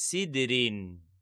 Sidrin